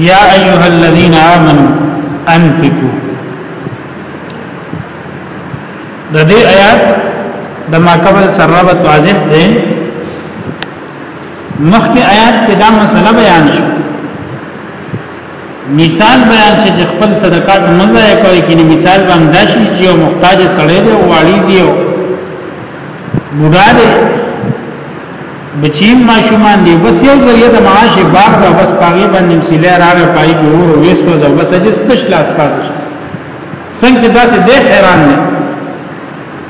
یا ایها الذین آمنو انفقوا د دې آیات د ما قبل سره ربط واضح دی مخکې آیات کې دا مسله بیان شو مثال بیان شي چې خپل صدقات مزه کوي کې مثال باندې داشي چې یو محتاج سړی دی او واړی دی او بوډا دی بچیم ماشومان دی بس یو ذریعہ د معاش باغ دا بس پاغي باندې مسیله راغی پای کې ور وېسو زو بس چې ستش لاس پاتې څنګه داسې د حیران نه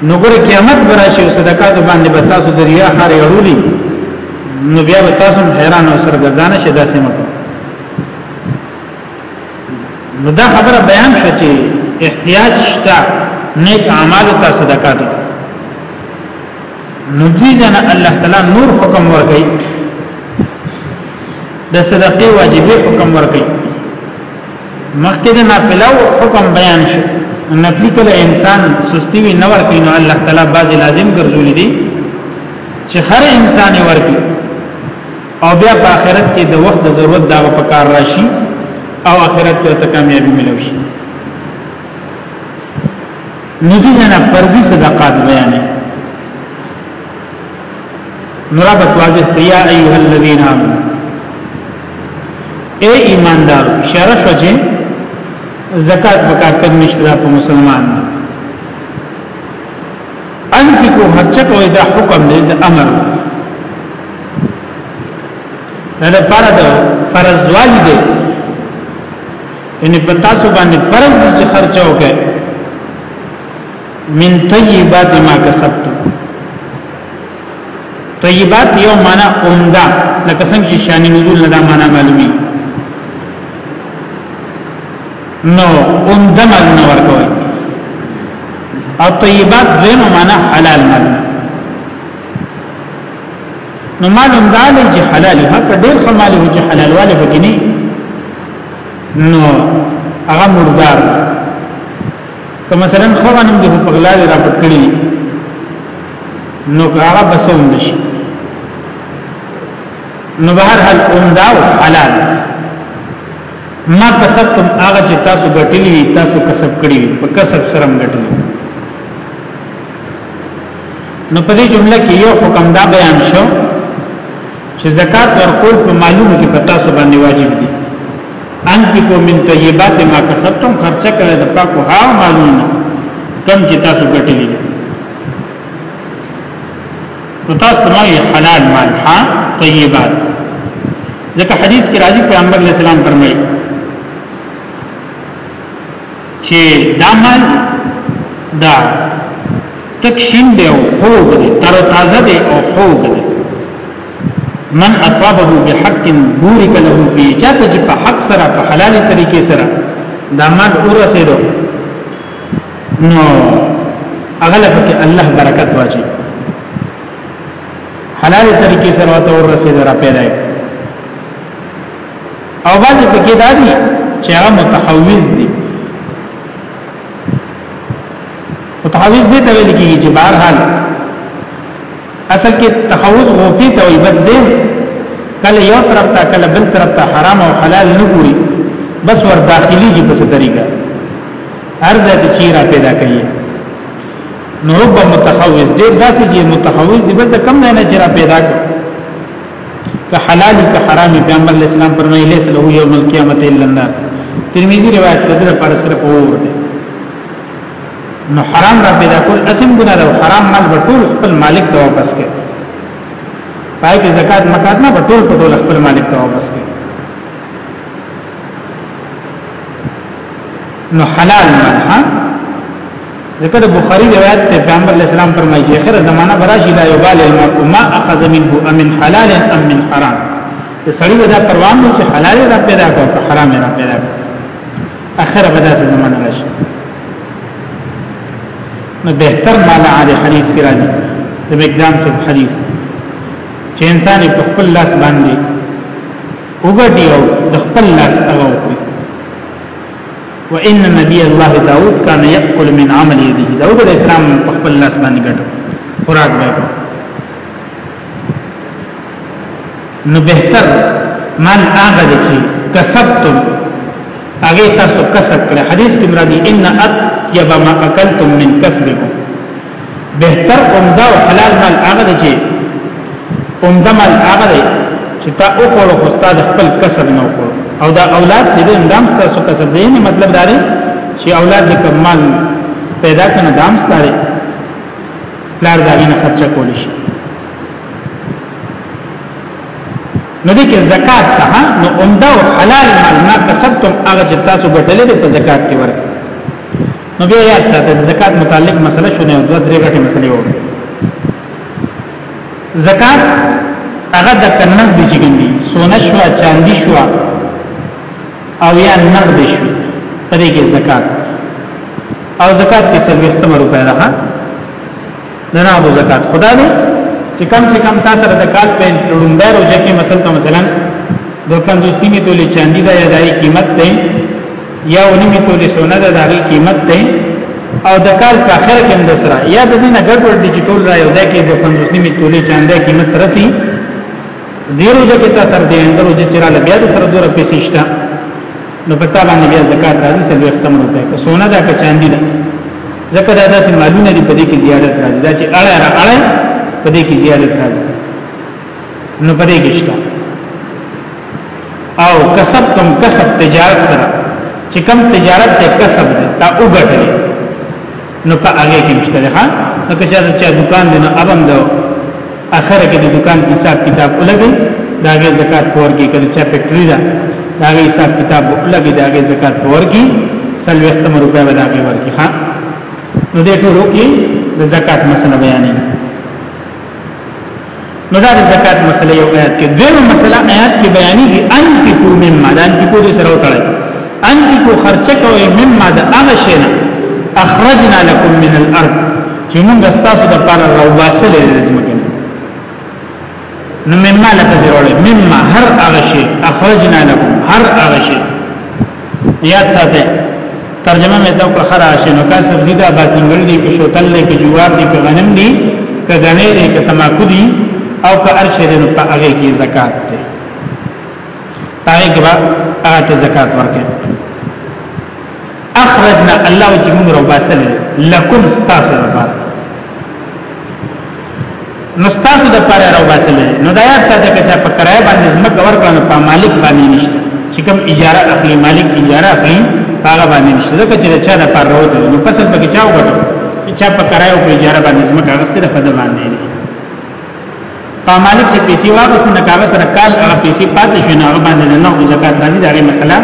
نو ګره قیامت براشي او صدقات باندې به تاسو د ریا خار یړولي نو بیا به تاسو حیران او سرګردان شي داسې مکو نو دا خبره بیان شو چې احتیاج شته نیک اعمال ته صدقات نو دوی ځنه الله تعالی نور حکم ورکړي د صدقې واجبې حکم ورکړي مخکې د نافلو حکم بیان شو نفلی کله انسان سستی وی نه ورکړي نو الله تعالی باز لازم ګرځولې دي چې هر انسان ورکړي او بیا په آخرت کې د وخت د ضرورت دا په کار راشي او آخرت کې ته کامیابی ملوي نو دې نه فرضي صدقات بیانې نورابت واضح تیا ایها الذین آمنوا اے ایماندار اشاره شو چې زکات وکات پر مشترا په مسلمان انت کو هرچا کوي دا حکم دی د امر دا فرض فرض والی دی یعنی په تاسو باندې فرض دي چې خرچه وکړئ من طیبات ما کسبت طیبات یو معنا عمده لکه څنګه چې شان نزول نه دا معنا معلومي نو عمده مال نه ورکوي او طیبات دغه معنا حلال مال نو معلوم دا لږ حلال هغه ډېر خمالي چې حلال والے بګنی نو هغه مردار که مثلا خو غنم د په غلا را پټړي نو هغه بسوم نشي نو بهر حال اومداو حلال ما کسب تم هغه چې تاسو ګټلی وي تاسو کسب کړی وي په کسب سره ګټلی نو په دې جمله کې یو حکم دا بیان شو چې زکات ورکول په مالونو کې پتا سو باندې واجب دي ان کې کو من طیبات ما کسبتم خرچه کړه د پاکو ها مالونه کم چې تاسو ګټلې نو تاسو ته یې حلال مال ها طیبات ځکه حدیث کې راځي پیغمبر علیہ السلام فرمایي چې دا مال دا تک شین دی او خوږ دی تر تازه دی او خوږ دی من اصابه بحق بورک له فی چاته چې په حق سره په حلال طریقې سره دا مال ورسېدو نو اغلب کې الله برکت واچي حلال طریقې سره ورته ورسېدو را پیدا او بعضی پکې دا دي چې هغه متحوز دي متحوز دي ته ویل کېږي چې بهر حال اصل کې تحوز غوتی ته وي بس دې کله یو طرف ته کله بل طرف ته حرام او حلال نه ګوري بس ور داخلي دي په څه طریقه هر ځای ته چیرې پیدا کوي نو رب متحوز دې داسې چې متحوز دي بل ته کم نه نه چیرې پیدا کوي که حلال که حرام پیغمبر اسلام فرمایي لیس له یوم القیامت الا النار ترمذی روایت ده پر سره پور ده نو حرام را پیدا کول اسم ګناه ده حرام مال ټول خپل مالک ته واپس کړي پای کې زکات مکات نه ټول په ټول خپل مالک ته واپس کړي نو حلال مال ها ځکه د بخاری روایت ته پیغمبر علی السلام فرمایي چې اخر زمانہ براشي لا یبال المرء ما اخذ منه امن حلال ام من حرام د سړی دا پروا نه چې حلال را پیدا کو که حرام را پیدا کو اخر به دا زمانہ راشي نو بهتر مال علی حدیث کې راځي د مقدام سے حدیث چې انسان په خپل لاس باندې وګړي او د خپل لاس هغه وکړي وان نبی الله داود کان یاکل من عمل یده داود علیہ السلام په خپل لاس باندې ګټو خوراک به نو بهتر مال هغه دی چې کسبتم هغه تاسو کسب کړ حدیث کې مرادي ان ات یبا ما اکلتم من کسبکم بهتر عمده او حلال مال هغه دی چې عمده مال هغه دی چې تا او کول خو استاد خپل کسب نه وکړو او دا اولاد چې د اندام ستاسو کسب دی نه مطلب دا دی چې اولاد د کمال پیدا کنه دام ستاره لار داینه خرچه کول شي نو دې کې زکات ته نو عمده او حلال مال ما کسبتم هغه چې تاسو ګټلې په زکات کې ورکړئ نو بیا یاد ساته زکات متعلق مسله شونه او دوه درې غټه مسلې و زکات هغه د کنه دي چې ګندي سونه شو چاندي شو او یا نقد شو پدې کې زکات او زکات کې څلور ختم روپیا ده نه نه ابو زکات خدا دې چې کم سے کم تاسو سره د کال په لومبه روزه کې مثلا مثلا د 50 قیمت ولې چاندي دا یا دای قیمت ده یا ونیمه تولې سونه ده داغي قیمت ته او د کال په اخر کې هم سره یا د دې نه ګډوډ ډیجیټل را یو ځای کې د 50 نیمه تولې چاندې قیمت رسی دیرو ځکه تا سر دې اندرو چې چیرې له بیا د سره دوره پیسې شته نو پتا باندې بیا زکات راځي سلوي ختم روپې که سونه ده که چاندي ده ځکه دا داسې مالونه دي په دې کې زیادت راځي دا چې اړه اړه په دې کې زیادت راځي نو پدې کېشته او کسب تم کسب تجارت سره چې کم تجارت ته کسب ده تا وګټل نو په هغه کې مشته ده نو که چا دکان دی نو ابم ده اخر کې د دکان حساب کتاب ولګي داګه زکات پور کې کړي چې فیکټری ده داګه حساب کتاب ولګي داګه زکات پور کې سلوختم روپیا به داګه ورکی ها نو دې ټولو کې د زکات مسله بیانې نو دا د زکات مسله یو آیات کې دیمه مسله آیات کې بیانېږي ان کې کو مما دان کې کو دې سره وتړل ان کې کو خرچه کوي مما د هغه شی نه اخرجنا لكم من الارض چې موږ تاسو د پاره راوباسل لازمکه نو مما لفظ راوړل مما هر هغه شی اخرجنا لكم هر هغه شی یاد ساته ترجمه مې ته کړه خره شي نو کا سبزی دا باطنګل دي کې شوتل دي کې جوار دي کې غنم دي کې غنې دي کې تماکو دي او که ارشه دي نو په هغه کې زکات ده پای کې با هغه ته زکات ورکړي اخرجنا الله چې موږ رو باسل لکم استاسو لپاره نو تاسو د پاره راو باسل نو دا یاد ساته چې په کرایه باندې زمکه ورکړنه په مالک باندې نشته چې کوم اجاره اخلي مالک اجاره اخلي هغه باندې نشته ځکه چې چا د پاره راوته نو فصل پکې چا وګټو چې چا په کرایه په اجاره باندې زمکه غسته د فد باندې نه په مالک چې پیسې واغست نه کاغذ سره کال هغه پیسې پاتې شو نه هغه باندې نه او زکات راځي دا غي مسله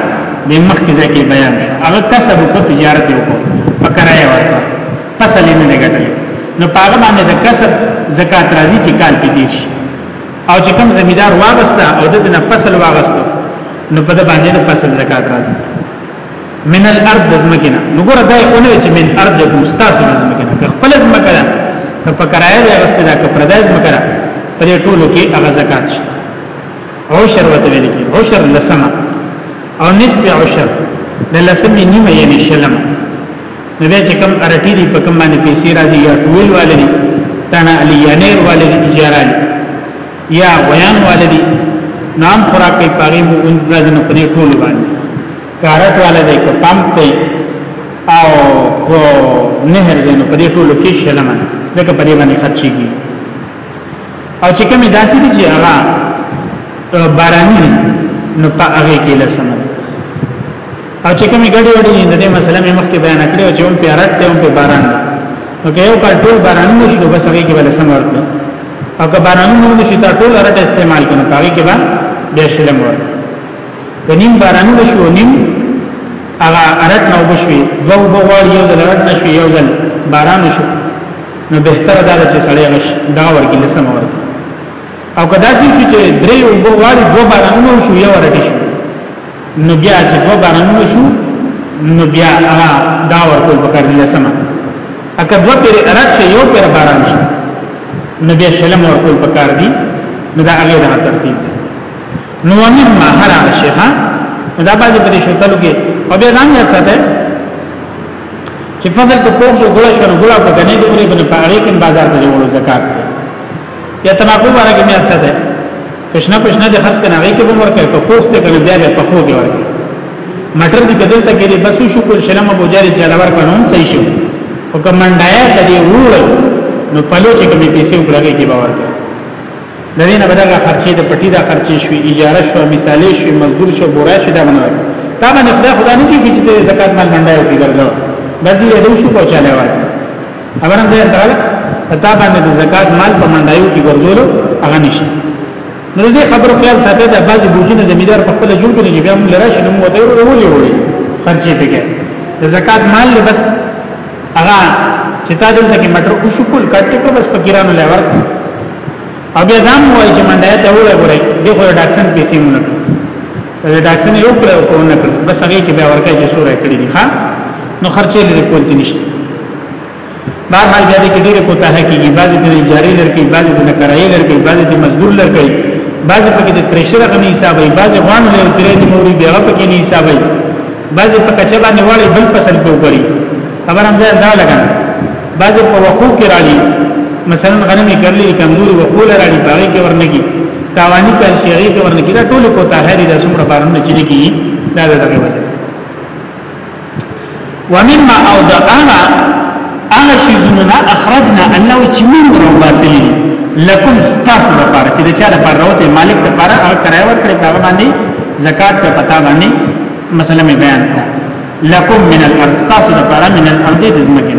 د مخکې ځکه بیان شو هغه کسب کو تجارت وکړو په کرایه ورکړه فصل یې نه ګټل نو پاغه باندې د کسب زکات راځي چې کال کې دي شي او چې کوم زمیدار واغسته او د نه فصل واغستو نو په د باندې د فصل زکات راځي من الارض زمکنا نو ګوره دا یو نه چې من ارض د مستاسو زمکنا که خپل زمکا ده که په کرایه ده غسته ده که پردای زمکا ده په دې ټولو کې هغه زکات شي عشر وته ویل کی عشر لسمه او نسب عشر د لسمه نیمه یعنی شلمه نو بیا چې کم ارټی دی په کم باندې پیسې راځي یا ټویل والدي تانا علی یانیر والدي اجاره یا ویان والدي نام خوراک کوي پاغي مو اون راځي نو پرې ټول باندې کارت والدي کو پمپ کوي او کو نهر دی نو پرې ټول کې شلمه ځکه پرې باندې خرچيږي او چې کومه داسې دي چې هغه باراني نو په هغه کې لسمه او چې کومې ګډې وډې دي د دې مسله مې مخکې بیان کړې او چې هم په رات ته هم په باران نو که یو کال ټول باران وشي نو بس هغه کې بل سم ورته او که باران نه وشي تا ټول رات استعمال کړو هغه کې به بیا شلم ورته که نیم باران وشي او نیم هغه رات نه وشي دوه بغوار یو ځل رات نشي یو ځل باران وشي نو بهتره دا چې سړی غش دا ورکی لسم ورته او کدا سې چې درې وګواري دوه باران وشي یو رات شي نو بیا چې دوه بارانونه شو نو بیا هغه دا ورکول پکار دی لسمه اکه دوه پیر رات شي یو پیر باران شي نو بیا شلم ورکول پکار دی نو دا هغه دا ترتیب دی نو ومن ما هر هغه شي ها دا باندې پرې شو تلو کې او بیا ځان یاد ساته چې فصل په پوښو ګولا شو ګولا په غنې دې باندې په اړې کې بازار ته جوړو زکات دی یا تماکو باره کې میات څه ده کښنه پښنه د خرڅ کنه غي کې به ورکه کو پوسټ ته کنه بیا په خو کې ورکه مټر دې کدل ته کې بس شو کول شلمه بوجاري چاله ور کنه صحیح شو او کمنډای ته دی وور نو پلو چې کومې پیسې وکړې کې باور کړ لري نه بدغه خرچې د پټي دا خرچې شوې اجاره شو مثالې شوې مزدور شو بورا شو دا بنور تا باندې خدای خدا نه کیږي چې زکات مال منډای وکړي ګرځاو بس دې له شو پہنچاله وای خبره ده تعالی پتا باندې د زکات مال په منډایو کې ګرځولو هغه نشته نو دې خبرو خیال ساته د بعضی بوجونه زمیدار په خپل جوړ کړي چې بیا موږ لرا شنو وته ورولې وړي خرچې پکې د زکات مال له بس هغه چې تا دلته کې مټر او شکل کټ کړو بس فقیرانو لور او بیا دا مو وایي چې منډه ته وړه غوړي دغه ډاکسن پیسې مونږ نه کړو ډاکسن یو کړو کو نه کړو بس هغه کې بیا ورکه چې سورې کړې دي ها نو خرچې لري کول دي نشته بهر حال بیا دې کې ډېر کوته کېږي بعضې د جاری لرکې بعضې د کرایې لرکې بعضې د مزدور لرکې بعضې پکې د ترشر غني حسابي بعضې غوان له ترې د موري بیا پکې نه حسابي بعضې پکې چې باندې وړي بل فصل په وګړي خبر هم ځای دا لګا بعضې په وخو کې رالی مثلا غنمی کرلی کمزوری وخو لرالی باغی کې ورنگی تاوانی کار شیغی کې ورنگی دا ټول کو تاهری دا سمره بارونه چلی کی دا دا دغی وجه ومما او دا اغا اغا شیدوننا اخرجنا انو چی من رو باسلی لکم ستاسو دا پارا چی دا چا دا پارا روتے مالک دا پارا اغا کرائے ورکڑی پاگا باندی زکاة پا پتا باندی مسئلہ میں بیان کرا لکم من الارض تاسو د پاره من الارض د زمکه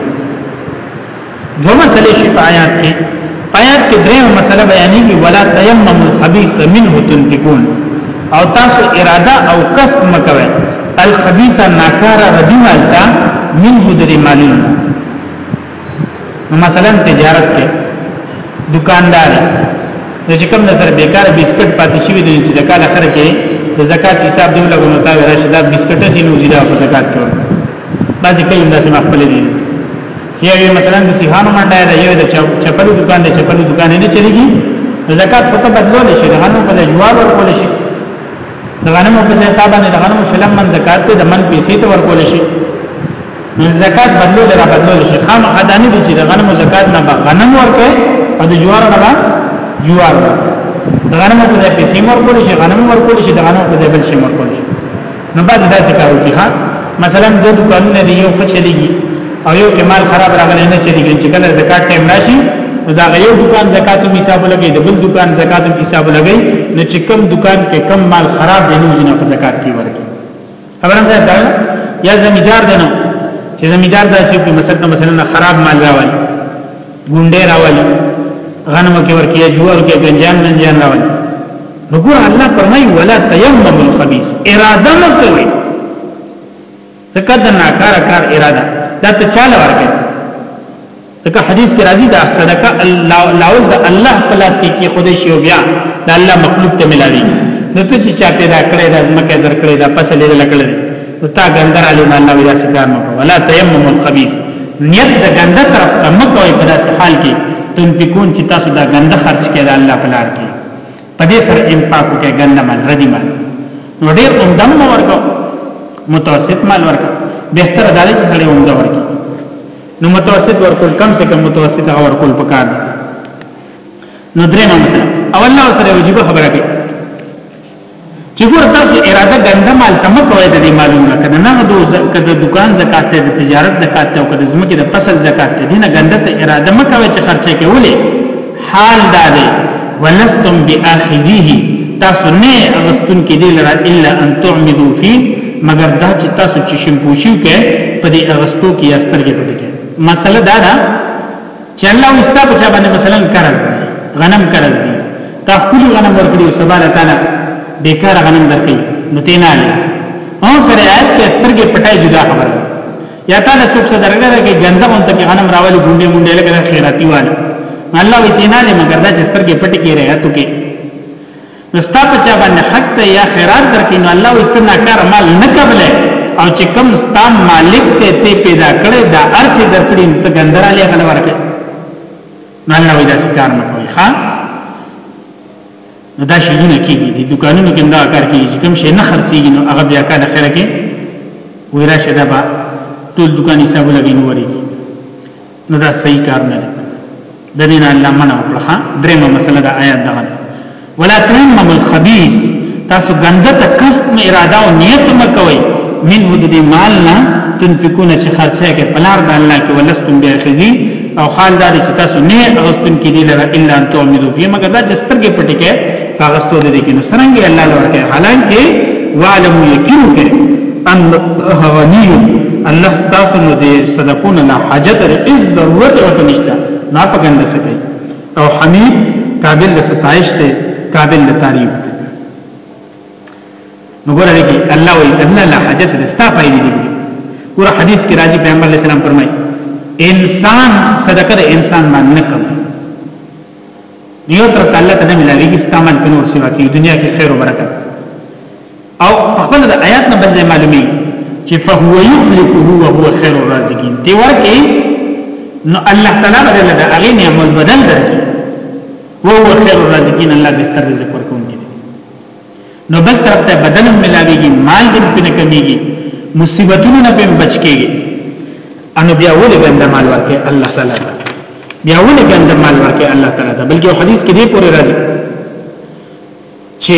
دو مسلې شي په آیات کې آیات کې دریم مسله بیانېږي ولا تیمم الخبيث منه تنفقون او تاسو اراده او قصد مکوئ الخبيث ناکاره ردی مالتا منه د مالونو مثلا تجارت کې دکاندار چې کوم نظر بیکار بسکټ پاتې شوی دی چې د کال اخر کې د زکات حساب دی لګو نو تا راشد بسکټ سي نو زیاده په زکات کې بعضی کوي دا چې خپل دي چې یو مثلا د سیحانو منډه ده یو د چپلو دکان دی چپلو دکان نه چلیږي زکات په بدلول شي غنو په جواب ورکول شي د غنمو په ځای تا باندې د غنمو شلم من زکات ته د من پیسې ته ورکول شي نو زکات بدلول را بدلول شي خام ادانه دي چې د غنمو زکات نه غنم ورکړي او د جوار نه جوار د غنمو په ځای پیسې ورکول شي غنم ورکول شي د غنمو په ځای بل شي ورکول شي نو بعد داسې کارو کې ها مثلا د دکانونه دی یو خچلېږي او یو کې مال خراب راغلی نه چلی ګل چې کله زکات ټیم راشي نو دا یو دکان زکات هم حساب لګي د بل دکان زکات هم حساب لګي نو چې کم دکان کې کم مال خراب دی نو جنا په زکات کې ورکي خبرم ځای دا یا زمیدار دی نو چې زمیدار داسې په مثلا مثلا خراب مال راوړي ګونډه راوړي غنم کې ورکی جوار کې گنجان منجان راوړي نو ګور الله فرمایي ولا تیمم الخبيث اراده مکوئ ځکه د ناکاره کار اراده دا ته چاله ورکړي ځکه حدیث کې راځي دا صدقه الله لاول د الله په لاس کې کې خدای شی او بیا د الله مخلوق ته ملاوي نو ته چې چا پیدا کړی د ځمکه در کړی دا پس لیدل کړی نو تا ګندر علی مان الله ویاسي کار مکو ولا تیمم الخبيث نیت د ګنده طرف ته مکو په داسې حال کې تنفقون چې تاسو دا ګنده خرج کړئ الله په لار کې په دې سره انفاق وکړي ګنده مال ردی مال نو ډېر عمده مال ورکو متوسط مال ورکو بهتر دا چې سړی عمده ورکو نو متوسط ورکول کم سے کم متوسط هغه ورکول پکار دی نو درېمه مسله اول نو سره واجب خبره کوي چې ګور تاسو اراده ګنده مال ته مکوئ د دې مالونه کده نه دو کده دکان زکات ته د تجارت زکات ته او کده زمکه د فصل زکات ته دینه ګنده ته اراده مکوئ چې خرچه کې ولې حال دا دی ولستم باخذیه تاسو نه اغستون کې دی لره الا ان تعمدو فی مگر دا چې تاسو چې شم پوښیو کې په دې اغستو کې استرګې پټې کې مسله دا ده چې الله وستا په چا باندې مثلا قرض دی غنم قرض دی تا خپل غنم ورکړي او سبحانه تعالی بیکار غنم درکې نو تینا نه او پر آیت کې سترګې پټای جدا خبره یا تعالی څوک څه درګره کې ګنده مونږ ته غنم راولي ګونډې مونډې لکه خیراتی واله الله وی تینا نه مگر دا چې سترګې پټې کې راته کې نو ستا په چا باندې حق ته یا خیرات درکې نو الله وي ته ناکار مال نه قبلې او چې کم ستا مالک ته ته پیدا کړې دا ارسه درکړې ته ګندره لې غل ورکې نو الله وي دا کار نه کوي ها نو دا شي نه کیږي د دکانونو کې دا کار کیږي چې کم شي نه خرڅيږي نو هغه بیا کار خیره کې ویرا شدا با ټول دکان حساب لګي نو وري نو دا صحیح کار نه دی د دین الله منع وکړه درېمه مسله دا آیات ده ولا تیمم الخبيث تاسو ګنده ته قصد مې اراده او نیت مکوئ منه د دې مال نه تنفقون چې خرچه کې پلار د الله کې ولستم بیا خزي او حال دا چې تاسو نه اغستون کې دي لره الا ان تعملوا فيه مگر دا چې سترګې پټې کې پاغستو دې کې نو سرنګ الله لور کې حالانکه وعلم یقین کې ان غنی الله تاسو نو دې صدقون لا حاجت لري از ضرورت ورته نشته نه پګند سکی او حمید قابل له ستایش ته قابل له تعریف ته نو ګوره لګي الله وی ان لا حاجت لستا پایلې دي ګور حدیث کې راځي پیغمبر علیہ السلام فرمایي انسان صدقه انسان باندې نه کوي یو تر الله ته نه ملاویږي استعمال په نور سیوا کې دنیا کې خیر او برکت او خپل د آیات نه بل ځای معلومي چې فهو یخلفه وهو خیر الرازقین دی ورکه نو الله تعالی بدل دا هغه نعمت بدل درکې وهو خیر الرازقین الله بهتر رزق نو بل طرف ته بدن هم ملاويږي مال دې په نه کمیږي مصیبتونو نه هم بچ کیږي ان بیا ولې ګنده مال ورکه الله تعالی بیا ولې ګنده مال ورکه الله تعالی دا بلکې حدیث کې دې پورې راځي چې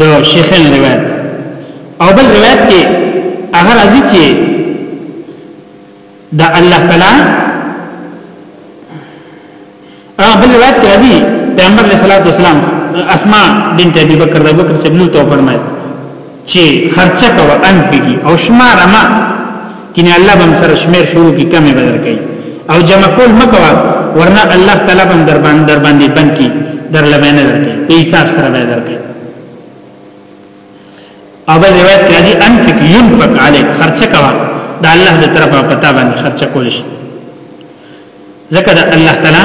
د شیخین روایت او بل روایت کې هغه راځي چې د الله تعالی هغه بل روایت کې راځي پیغمبر علیه الصلاۃ والسلام اسماء بنت ابي بکر د بکر سبلو تو فرمایي چې خرچه کوه ان پیږي او شمار ما کینه الله بم سره شمیر شروع کی کمی بدر کوي او جمع کول مکوا ورنه الله تعالی بم در باندې در باندې بن کی در لبنه درکې په حساب سره به درکې او بل روایت کې راځي انفق ينفق عليك خرچه کوه دا الله دې طرفه پتا باندې خرچه کول شي ځکه دا الله تعالی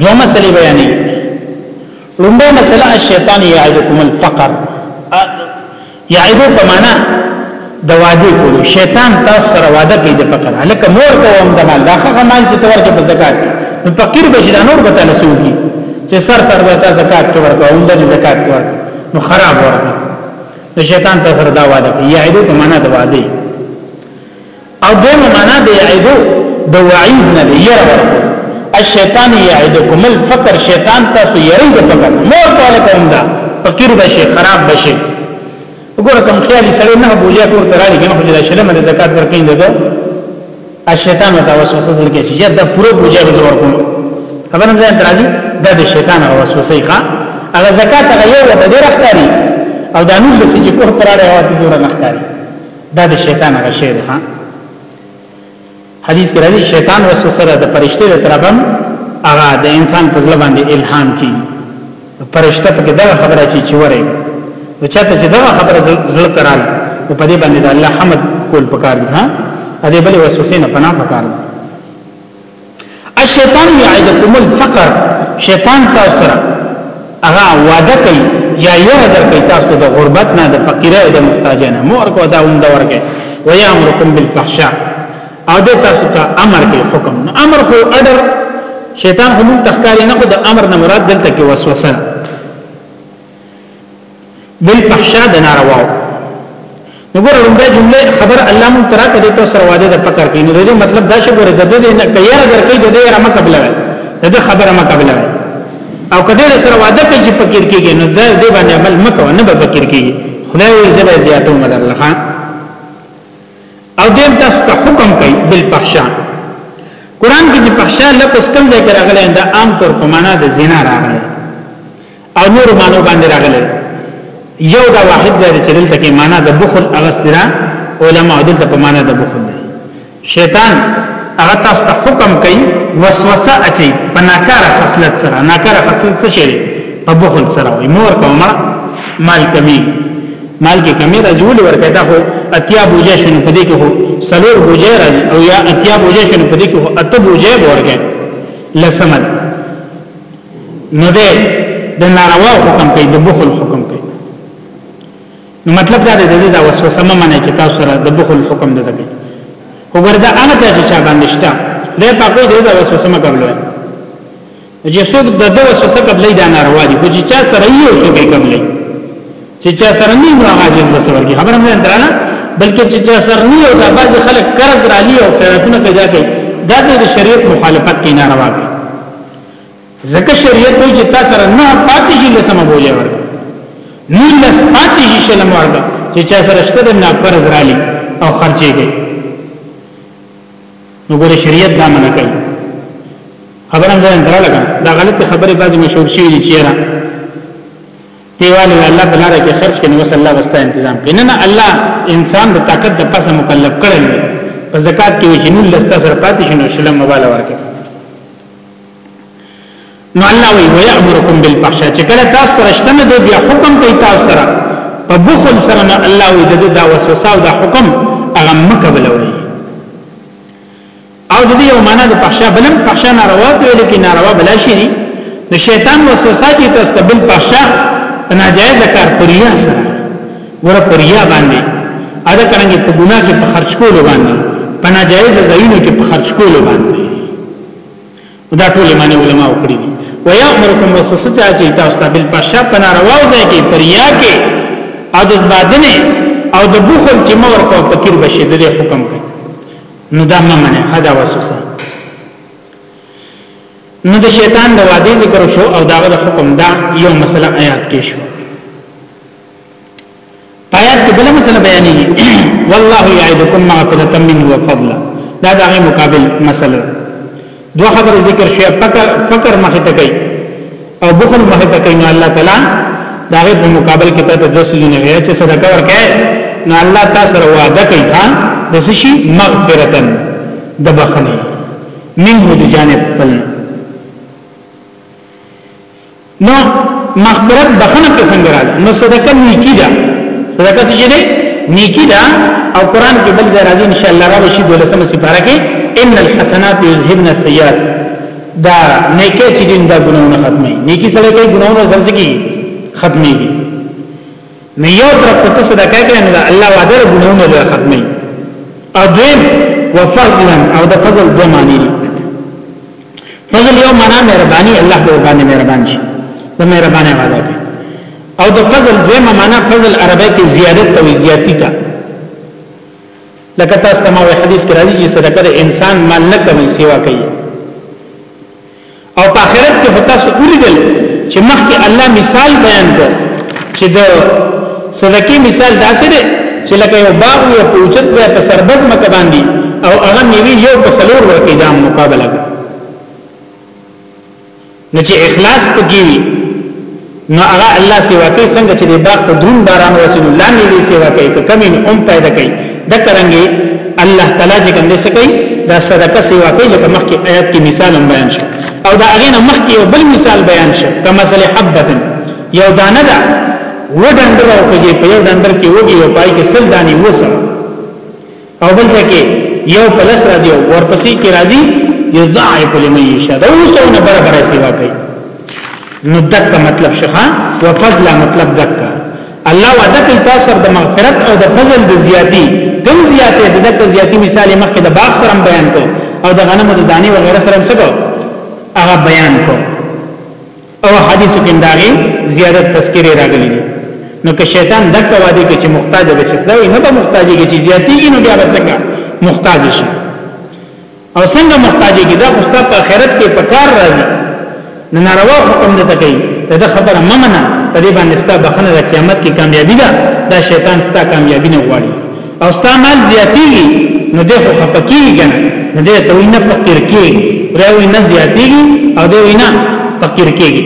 دوه مسلې بیانې لومبه مسله الشیطان یعدکم الفقر یعدو په معنا د وعده کولو شیطان تاسو سره وعده کوي د فقر الکه مور کوم د مال داخه مال چې تور کې په زکات نو فقیر بشي دا نور بتاله سوږي چې سر سر به تا زکات کې ورکوم د زکات ور نو خراب ورکه نو شیطان تاسو سره دا وعده کوي یعدو په معنا د وعده او دویمه معنا د یعیدو د وعید نه دی یره ورکول الشیطان یعیدکم الفقر شیطان تاسو یری د فقر مور کول کوم دا فقیر بشي خراب بشي وګوره کوم خیالي سره نه بوجا کور تراړي کنه حجره شلمه د زکات ورکین دغه الشیطان متا وسوسه سره کې چې دا پوره بوجا به زور کوم خبر نه ځان درازي دا د شیطان وسوسه ښه هغه زکات هغه یو ته ډیر ښکاری او دا نور لسی چې کور تراړي هوا ته دور نه ښکاری دا د شیطان هغه شی دی حدیث کې راځي شیطان وسوسه ده د فرشته له طرفه هغه د انسان په ځل باندې الهام کی فرشته په کې دا خبره چی چې وره نو چاته چې دا خبره زړه کراله نو په دې باندې د الله حمد کول پکار دي ها دې بلې وسوسې نه پناه پکار دي الشیطان یعدکم الفقر شیطان تاسو سره هغه وعده کوي یا یره درکې تاسو د غربت نه د فقیره او د محتاج نه مور کو دا هم دا ورکه ويامرکم بالفحشاء او د تاسو ته امر کوي حکم نه امر خو اډر شیطان هم تخکاری نه خو د امر نه مراد دلته کې وسوسه بل فحشا د نارواو وګوره لومړی جمله خبر الله مون ترا کده تو سره واده د پکر کینو د دې مطلب دا چې ګوره د دې نه کیر درکې د دې رمه قبل وای د دې خبره ما قبل وای او کده سره واده کې چې پکیر کېږي نو د دې باندې عمل مکو نه به پکیر کېږي خدای یې زبې زیاتو مدار لخوا او دې تاسو ته حکم کوي بل فحشا قران کې چې فحشا لفظ کم ځای کې راغلی دا عام طور په معنا د زنا راغلی او نور مانو باندې راغلي یو دا واحد ځای چې دلته کې معنا د بخل اغسترا علما دلته په معنا د بخل دی شیطان هغه تاسو ته حکم کوي وسوسه اچي په ناکاره خصلت سره ناکاره خصلت څه شي په بخل سره وي مور کومه مال کمی مال کې کمی راځي ولې ورکه دا خو اتیا بوجه شنو پدې کې هو سلور بوجه راځي او یا اتیا بوجه شنو پدې کې هو اته بوجه ورکه لسمد نو ده د ناروا حکم کوي د بخل حکم کوي نو مطلب دا دی دا وسوسه مې معنی چې تاسو سره د بخل حکم ده کوي وګوردا هغه چې چا باندې شته دا په کوئی دی دا وسوسه مې قبلوي چې څوک د د وسوسه قبلې دا ناروا دي خو چې چا سره یو څوک یې قبلې چې چا سره نه نو عاجز بس ورګي خبره مې درانه بلکې چې چا سره نه یو دا بعض خلک قرض را لي او خیراتونه پیدا کوي دا د شریعت مخالفت کې ناروا دي ځکه شریعت وایي چې تاسو سره نه پاتې شي لسمه بوجه ورکړه نه لس پاتې شي شلم ورکړه چې چا سره شته د نه قرض رالي او خرچې کوي نو ګوره شریعت دا منع کوي خبرم ځان درا لګا دا غلط خبره بعضی مشهور شي دي چیرې دیواله الله بلاره کې خرج کړي وس الله واسطه تنظیم کړي نه الله انسان د طاقت د پاسه مکلف کړي په زکات کې وجنون لستا سره پاتې شنو شلم مباله ورکړي نو الله وی ويامرکم بالفحشاء چې کله تاسو سره شته نه دی بیا حکم کوي تاسو سره په بخل سره نه الله وی د دا وسوسه او دا حکم هغه مکبلوي او د دې یو معنا د فحشاء بلم فحشاء ناروا ته ویل کې ناروا بلا شي دي نو شیطان وسوسه چې تاسو ته بل فحشاء ناجایز کار پریا سره ور پریا باندې ادا کرانګي په ګناه کې په خرج کولو باندې په ناجایز ځایونو کې په خرج کولو باندې دا ټول معنی علما وکړي دي ويامركم وسسچا چې تاسو ته بل پښه پنا رواو ځای کې پریا کې او د زبادنه او د بوخل چې مور کو فقیر بشي د حکم کوي نو دا ما منه هدا وسوسه نو د شیطان د وادي ذکر شو او داغه د حکم دا یو مسله آیات کې شو پایات کې بل مسله بیانېږي والله یعدکم مغفرتا منه وفضلا دا د هغه مقابل مسله دوه خبر ذکر شوی فقر فقر مخه تکي او بخل مخه تکي نو الله تعالی دا غي په مقابل کې ته د سجنه غیا چې صدقه ورکې نو الله تاسو سره وعده کوي ها د شي مغفرتا د بخنه منه د جانب خپلنا نو مغفرت بخنه په څنګه راځي نو صدقه نیکی ده صدقه څه ده نیکی ده او قران کې بل ځای راځي ان شاء الله راځي شي دولسمه سپاره کې ان الحسنات یذهبن السیئات دا نیکی چې دین دا ګناونه ختمي نیکی سره کوي ګناونه ځل سکی ختميږي نه یو طرف ته صدقه کوي نو الله وعده د ګناونو له ختمي او دویم وفضلا او د فضل دوه معنی دي فضل یو معنا مهرباني الله په باندې مهربان شي د مهربانه وعده کوي او د فضل دوه معنا فضل عربی کې زیادت او زیاتی ته لکه تاسو ته ما حدیث کې راځي چې صدقه د انسان مال نه کوي سیوا کوي او په آخرت کې هوتا سو ولیدل چې مخکې الله مثال بیان کړ چې د صدقې مثال داسې دی چې لکه یو باغ یو پوجت ځای په سربز مکه باندې او هغه نیوی یو په سلور ورکې دا مقابله کوي نو چې اخلاص پکې وي نو هغه الله سیوا کوي څنګه چې د باغ ته درون باران ورسي نو لاندې دې سیوا کوي که کمین هم پیدا کوي د کرنګي الله تعالی چې کوم دې سکی دا صدقه سیوا کوي لکه مخکې آیات کې مثال هم بیان شو او دا هغه نه مخکې یو بل مثال بیان شو کما مثال حبه یو دانه ده و ډنډر او کوي په یو ډنډر کې وږي او پای کې سل دانی وسه او بل ځای کې یو پلس راځي او ورپسې کې راځي یضاعف لمن یشاء دا وسونه برابر سیوا کوي نو دغه مطلب شخه او فضل مطلب دغه الله وعده کوي تاسو د مغفرت او د فضل د زیاتی کم زیاته د دغه زیاتی مثال مخکې د باغ سره بیان کو او د غنمو د دانی وغیرہ سره هم څه کو هغه بیان کو او حدیثو کې داغه زیادت تذکرې راغلي دي نو که شیطان دک وادي کې چې محتاج به شي خدای نه به محتاج کې چې زیاتېږي نو بیا وسنګه محتاج شي او څنګه محتاج کې دا خو ستاسو په آخرت کې په کار راځي نه ناروا حکم نه تکي دا خبره ممنه په دې باندې ستاسو بخنه د قیامت کې کامیابی ده دا شیطان ستاسو کامیابی نه غواړي او ستا مال زیاتیږي نو ده خو خپکیږي کنه نو ده ته وینه فقیر کیږي خدای وینه زیاتیږي او ده وینه فقیر کیږي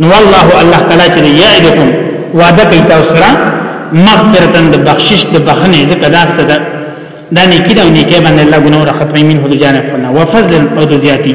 نو والله الله تعالی چې یعدکم وعده کوي تاسو سره مغفرتن د بخشش د بخنه زکه دا صدا دا نیکی دا نیکی باندې الله ګناه ختمه مين هو جانب فنا وفضل او د زیاتی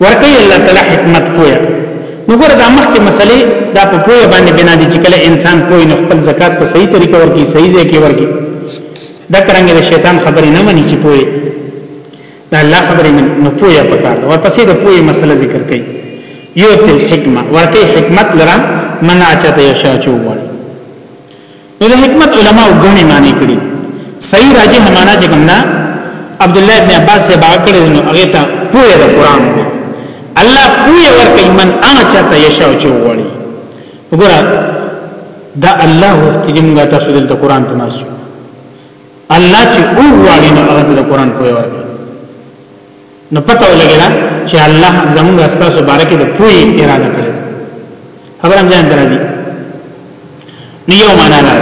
ورکي الله تعالی حکمت پوهه نو ګره د مخکې مسلې دا په پوهه باندې بنا دي چې کله انسان پوهه نه خپل زکات په صحیح طریقه ورکي صحیح ځای کې ورکي دا کرانګي د شیطان خبرې نه مني چې پوهه دا الله خبرې نه نو پوهه پکار ده ورپسې د پوهه مسله ذکر کړي یو تل حکمت ورکي حکمت لره منع چته یشا چوغړ نو د حکمت علما وګڼي معنی کړي صحیح راجح معنا چې کوم نه عبد الله ابن عباس سے باغ کړي نو هغه ته پوهه د قران دی الله پوهه ورکړي من هغه چاته یشاو چې وړي وګوره دا الله وخت دې موږ تاسو د قران ته ناسو الله چې او وړي نو هغه د قران پوهه ورکړي نو پته ولګی دا چې الله زموږ استاسو بارکه د پوی اراده کړې خبرم ځان درازي نو یو معنا ده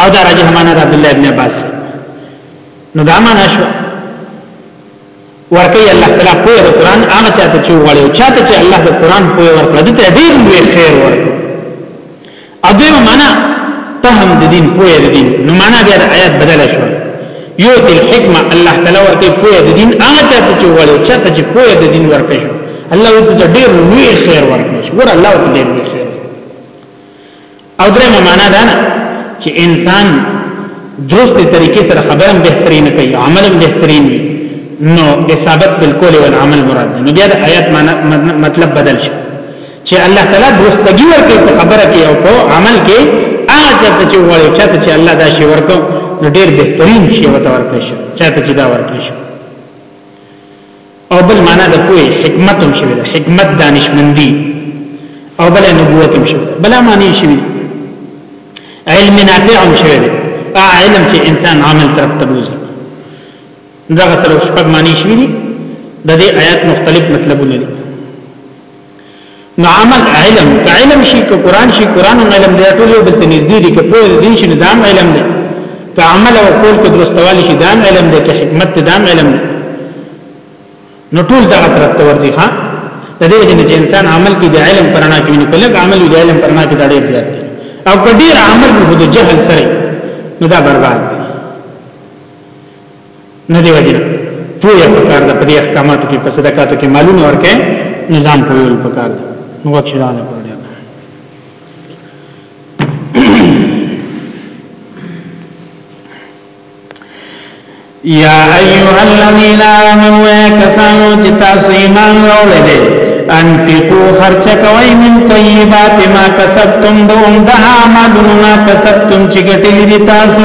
او دا راجه معنا ده عبد الله ابن عباس نو دا معنا شو ورکی الله تعالی پوی د قران هغه چاته چې وړي چاته چې الله د قران پوی ورکړه دته ډیر لوی خیر ورکړي او دیمه معنا فهم د دین پوهه د دین نو معنا بیا د آیات بدل شو یو د حکمت الله تعالی ورته پوهه د دین هغه چاته چې وړو چاته چې پوهه د دین ورکړي شو الله ورته ډیر لوی خیر ورکړي شو ور الله ورته ډیر لوی خیر او درمه معنا دا نه چې انسان درست طریقې سره خبرم بهترین کوي عملم بهترین وي نو اصابت بالکل والعمل مراد نو بیا د آیات مطلب بدل شو چې الله تعالی درستګي ورکړي په خبره کې او په عمل کې هغه چاته چې وړي چاته چې الله دا شی ورکړي نو ډیر بهترین شی وته ورکړي شي چاته چې دا ورکړي شي او بل معنا د کوی حکمت هم شوی حکمت دانشمندی او بل نبوت هم شوی بل معنی شوی علم نافع هم شوی علم چې انسان عمل طرف ته بوزي دا غسل او شپږ معنی شوی دي د دې آیات مختلف مطلبونه دي نو عمل علم که علم شي که قران شي قران هم علم دی ټول یو بل ته نږدې دي که په دین شي دا علم دی که عمل او قول کې درستوالی شي دا علم دی که حکمت ته دا علم دی نو ټول دا طرف ته ورځي ښا د دې وجه نه چې انسان عمل کې د علم پرانا کې نه کله عمل د علم پرانا کې دا ډېر زیات دی او کډیر عمل مو د جهل سره نو دا برباد نه دی وجنه پوهه پکار ده په دې احکاماتو کې په صدقاتو کې معلومه ورکه نظام پوهول پکار ده نو وخت شي راځي یا ایها الذین آمنوا کسانو چې تاسو ایمان راوړل دي انفقوا خرچ کوي من طیبات ما کسبتم دوم ده عملونه کسبتم چې ګټلې دي تاسو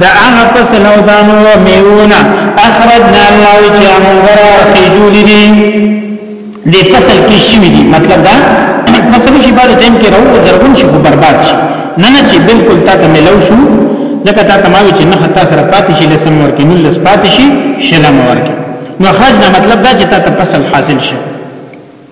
دا هغه فصل او دانو او میوونه اخرجنا الله چې موږ راخې جوړ دي دې فصل کې شوی دي مطلب دا فصل شي بعد ټیم کې راو زرغون شي کو برباد شي نه نه چې بالکل تا ته ملو شو ځکه تا ته ماوي چې نه حتا سره پاتې شي لسم ورکې نو لس پاتې شي شلم ورکې نو خرجنا مطلب دا چې تا ته فصل حاصل شي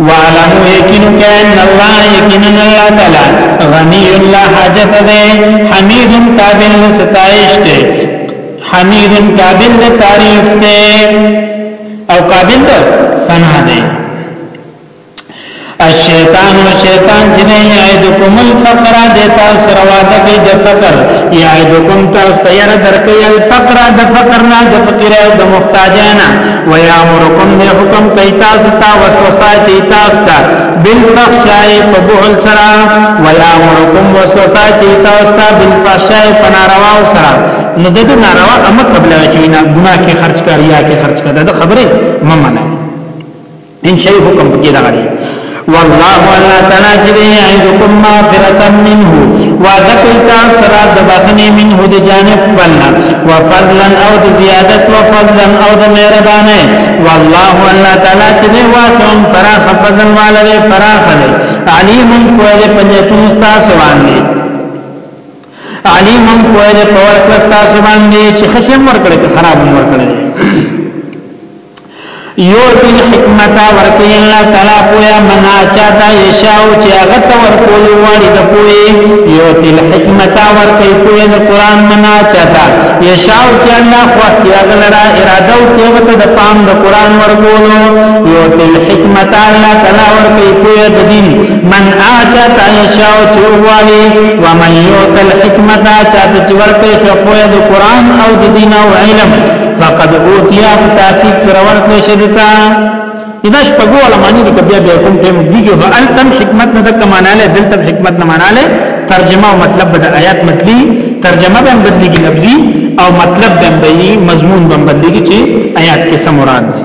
وعلمو یقینو که ان اللہ یقینا اللہ تعالی غنی اللہ حاجت دے حمید قابل ستائش دے حمید قابل تعریف دے او قابل سنا دے الشیطان و شیطان چې نه یعدکم الفقر د تاسو رواده کوي د فقر یعدکم تاسو ته یره درکې الفقر د فقر نه د فقیر او د محتاجانه ويامرکم دی حکم کوي تاسو ته وسوسه چې تاسو ته بالفحشاء په بهل سره ويامرکم وسوسه چې تاسو ته بالفحشاء په ناروا سره نو دغه ناروا امر قبل چې نه ګناه کې خرج کړیا کې خرج کړه دا خبره ممنه ان شي حکم کې راغلی والله الله تعالی چې یعدکم مغفرتا منه وعده کوي تاسو سره د بخنه منه د جانب فلنا وفضلا او د زیادت وفضلا او د مهربانه والله الله تعالی چې واسع فراخ فضل والے فراخ علیم کوی په نیتونو تاسو باندې علیم کوی په ورکړه تاسو باندې چې خشم ورکړي خراب ورکړي یوتی الحکمت ورکی الله تعالی پویا منا چاہتا یشاو چی اغت ورکول واری دا پوی یوتی الحکمت ورکی پویا دا قرآن منا چاہتا یشاو چی اللہ خوخی اغلرا ارادو کیغت دا پام دا قرآن ورکولو یوتی الحکمت اللہ تعالی ورکی پویا دا دین من آچاہتا یشاو چی اغواری ومن یوت الحکمت آچاہتا چی ورکی پویا دا قرآن او دا دین او علم فقد اوتیا په تحقیق سره ورکړې شدتا اذا شپږو علمانی دي کبیا به کوم ټیم دیږي هو التم حکمت نه د کمانه له دلته حکمت نه معنا له ترجمه او مطلب د آیات مطلب ترجمه به بدلیږي لفظي او مطلب به مضمون به بدلیږي چې آیات کې سم مراد دي